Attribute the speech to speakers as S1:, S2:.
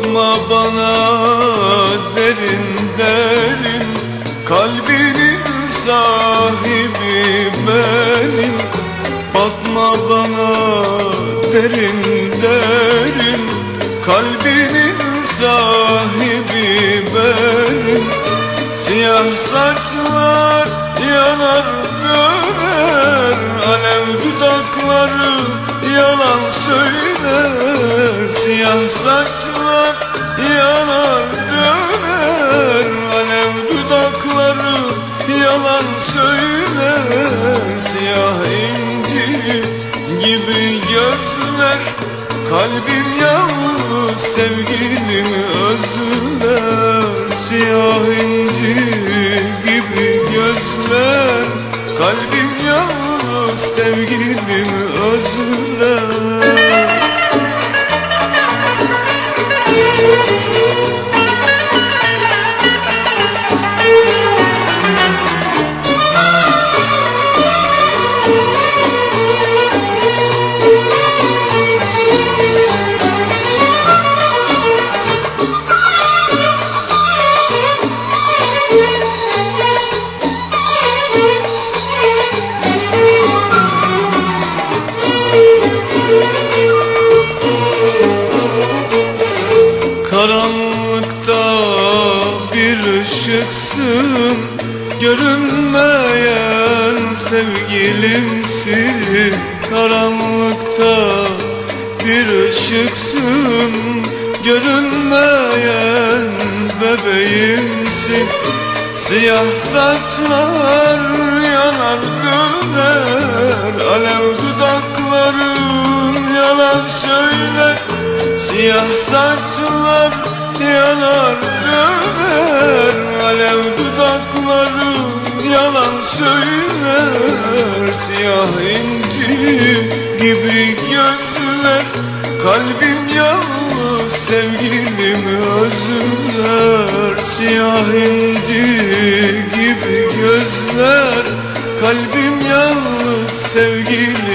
S1: Bakma bana derin derin Kalbinin sahibi benim. Bakma bana derin derin Kalbinin sahibi benim. Siyah saçlar yanar görer Alev dudakları yalan söyler. Siyah saçlar yanar döner. Alev dudakları yalan söyler. Siyah inci gibi gözler Kalbim yalnız sevgilimi özler. Siyah inci gibi gözler Kalbim yalnız sevgilimi Karanlıkta bir ışıksın Görünmeyen sevgilimsin. Karanlıkta bir ışıksın Görünmeyen bebeğimsin. Siyah saçlar yanar döner Alev dudakların Siyah saçlar yanar döner Alev dudaklarım yalan söyler. Siyah inci gibi gözler Kalbim yalnız sevgilimi özler. Siyah inci gibi gözler Kalbim yalnız sevgilim